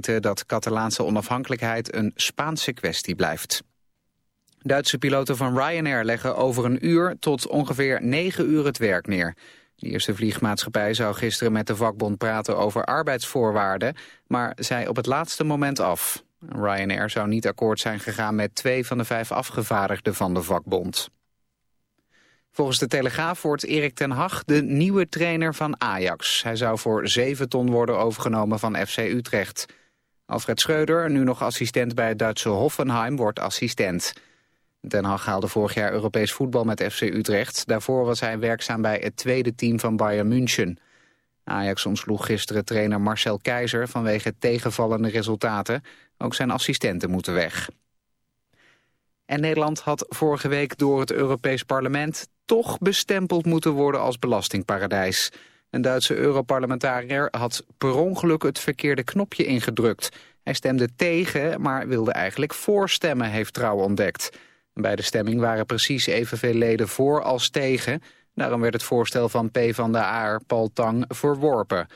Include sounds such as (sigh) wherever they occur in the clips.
dat Catalaanse onafhankelijkheid een Spaanse kwestie blijft. Duitse piloten van Ryanair leggen over een uur tot ongeveer negen uur het werk neer. De eerste vliegmaatschappij zou gisteren met de vakbond praten over arbeidsvoorwaarden, maar zei op het laatste moment af. Ryanair zou niet akkoord zijn gegaan met twee van de vijf afgevaardigden van de vakbond. Volgens de Telegraaf wordt Erik ten Hag de nieuwe trainer van Ajax. Hij zou voor 7 ton worden overgenomen van FC Utrecht. Alfred Schreuder, nu nog assistent bij het Duitse Hoffenheim, wordt assistent. Ten Hag haalde vorig jaar Europees voetbal met FC Utrecht. Daarvoor was hij werkzaam bij het tweede team van Bayern München. Ajax ontsloeg gisteren trainer Marcel Keizer vanwege tegenvallende resultaten. Ook zijn assistenten moeten weg. En Nederland had vorige week door het Europees Parlement toch bestempeld moeten worden als belastingparadijs. Een Duitse Europarlementariër had per ongeluk het verkeerde knopje ingedrukt. Hij stemde tegen, maar wilde eigenlijk voorstemmen, heeft Trouw ontdekt. Bij de stemming waren precies evenveel leden voor als tegen. Daarom werd het voorstel van P van de Aar, Paul Tang, verworpen.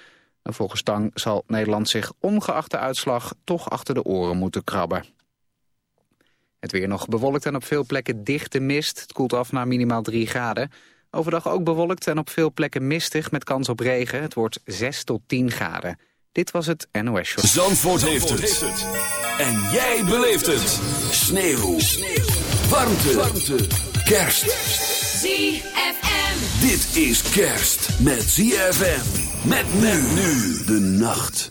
volgens Tang zal Nederland zich ongeacht de uitslag toch achter de oren moeten krabben. Het weer nog bewolkt en op veel plekken dichte mist. Het koelt af naar minimaal 3 graden. Overdag ook bewolkt en op veel plekken mistig met kans op regen. Het wordt 6 tot 10 graden. Dit was het NOS Show. Zandvoort, heeft, het. En jij beleeft het. Sneeuw. Sneeuw. Warmte. Warmte. Kerst. ZFM. Dit is kerst met ZFM. Met men nu de nacht.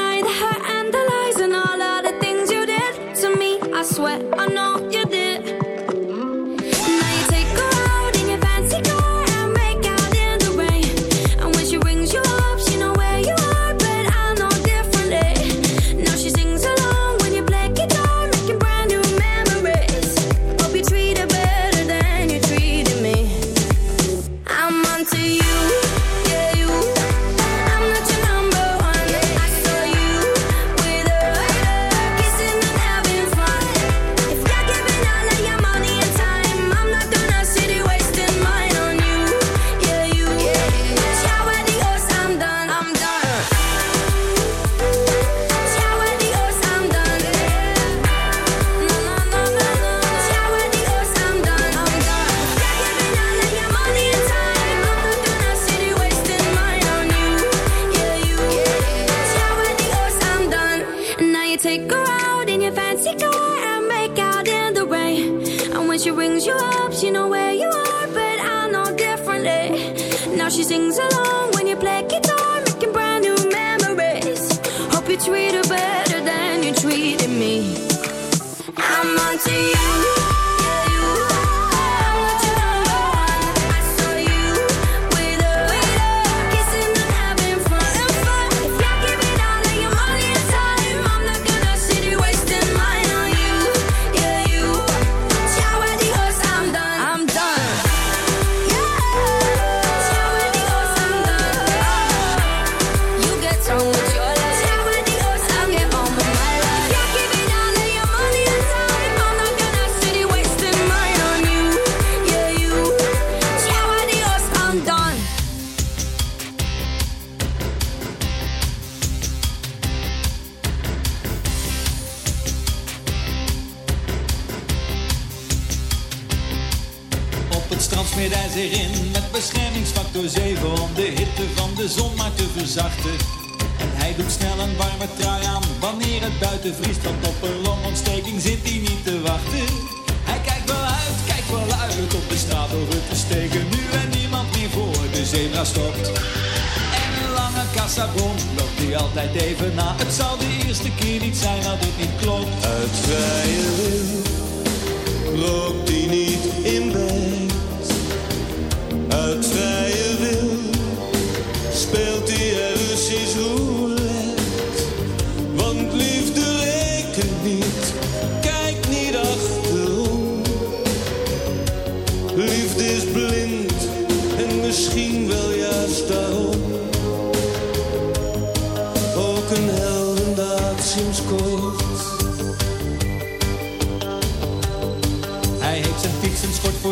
door zeven om de hitte van de zon maar te verzachten. En hij doet snel een warme trui aan wanneer het buiten vriest. Want op een longontsteking zit hij niet te wachten. Hij kijkt wel uit, kijkt wel uit op de straat door het steken. Nu en niemand meer voor de zebra stopt. En een lange kassabon loopt hij altijd even na. Het zal de eerste keer niet zijn dat het niet klopt. Uit vrije wil rookt hij niet in weg.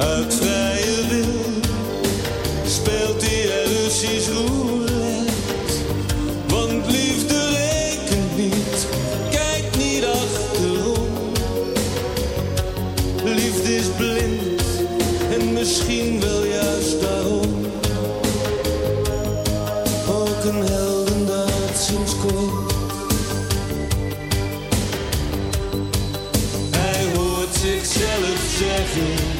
Uit vrije wil speelt die Russisch roulette. Want liefde rekent niet, kijk niet achterom. Liefde is blind en misschien wel juist daarom. Ook een heldendaad sinds kort. Hij hoort zichzelf zeggen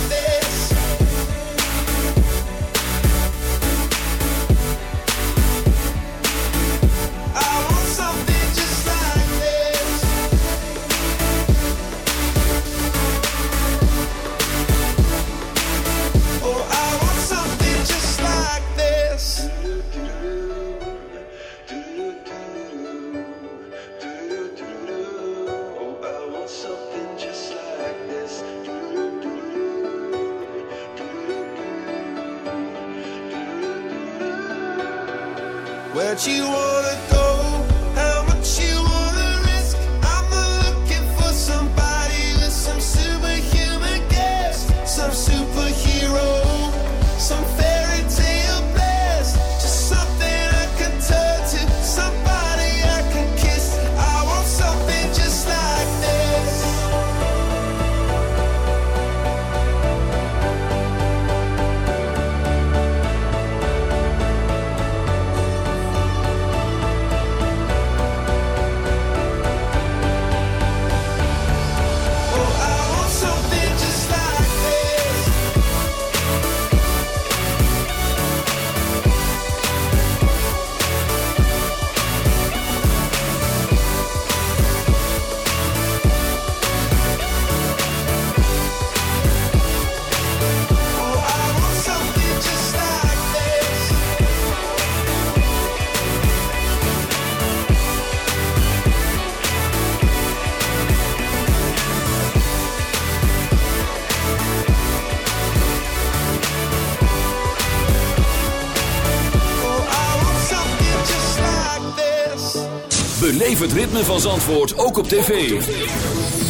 het ritme van Zandvoort ook op tv.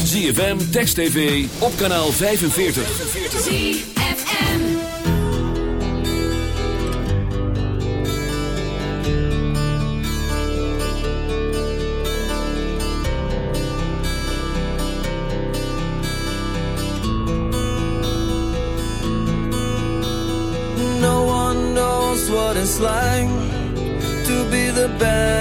ZFM, Text TV, op kanaal 45. ZFM. No one knows what it's like to be the bad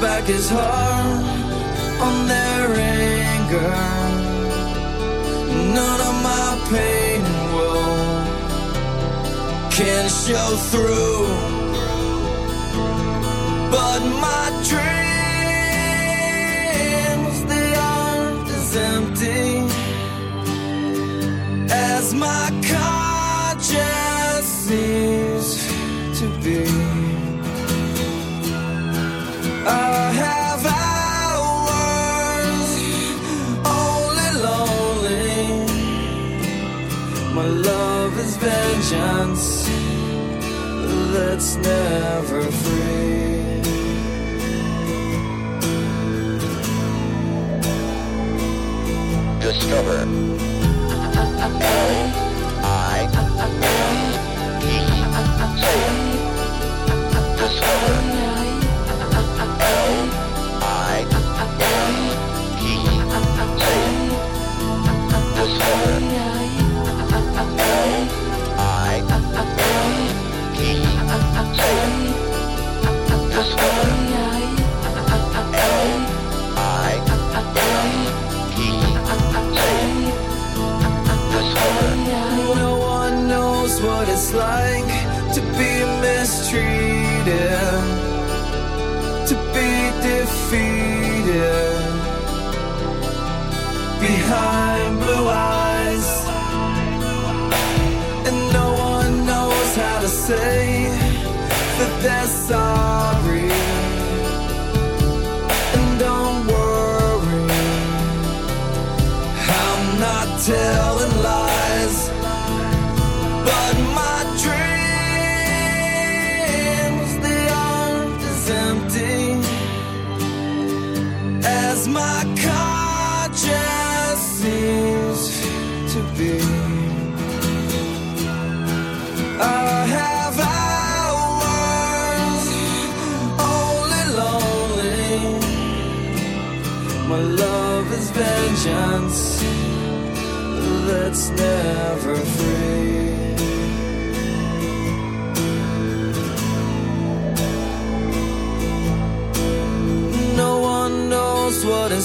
Back his heart on their anger. None of my pain will can show through. But my dreams, they aren't as empty as my conscience seems to be. Vengeance that's never free. Discover. (laughs) what it's like to be mistreated, to be defeated behind I'm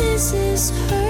this is her.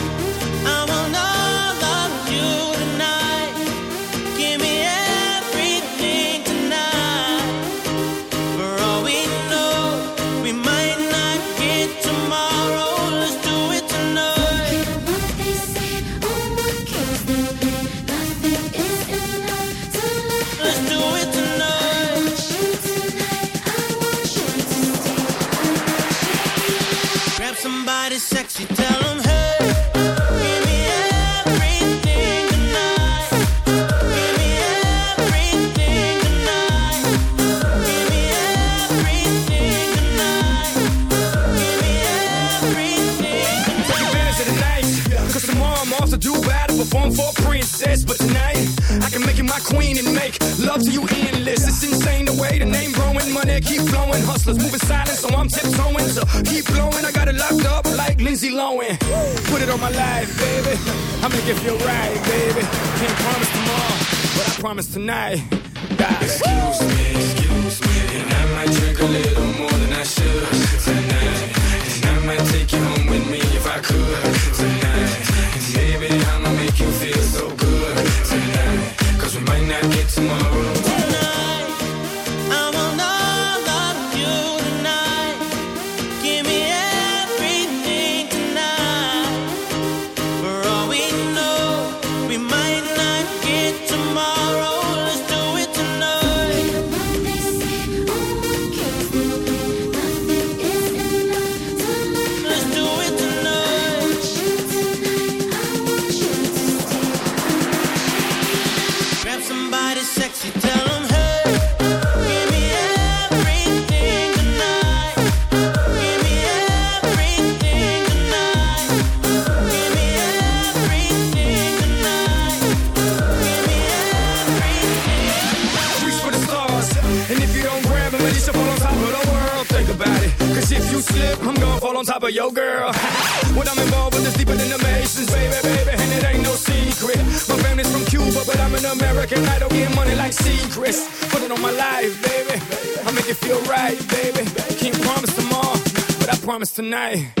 keep flowing. Hustlers moving silent, so I'm tiptoeing. So keep blowing, I got it locked up like Lindsay Lohan. Put it on my life, baby. I make it feel right, baby. Can't promise tomorrow, but I promise tonight. Excuse me, excuse me, and I might drink a little more than I should tonight. And I might take you home with me if I could. night.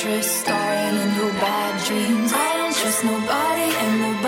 starring in your bad dreams. I don't trust nobody and nobody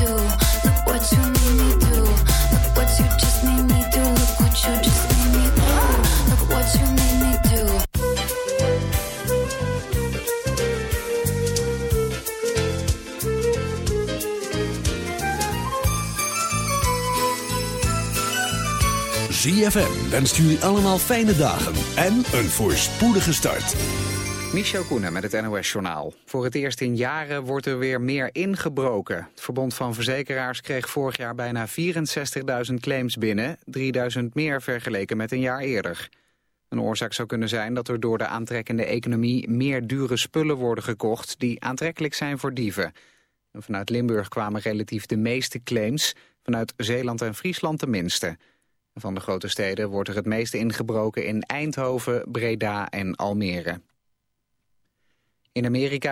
ZFM wenst jullie allemaal fijne dagen en een voorspoedige start. Michel Koenen met het NOS-journaal. Voor het eerst in jaren wordt er weer meer ingebroken. Het Verbond van Verzekeraars kreeg vorig jaar bijna 64.000 claims binnen... 3.000 meer vergeleken met een jaar eerder. Een oorzaak zou kunnen zijn dat er door de aantrekkende economie... meer dure spullen worden gekocht die aantrekkelijk zijn voor dieven. En vanuit Limburg kwamen relatief de meeste claims... vanuit Zeeland en Friesland de minste... Van de grote steden wordt er het meeste ingebroken in Eindhoven, Breda en Almere. In Amerika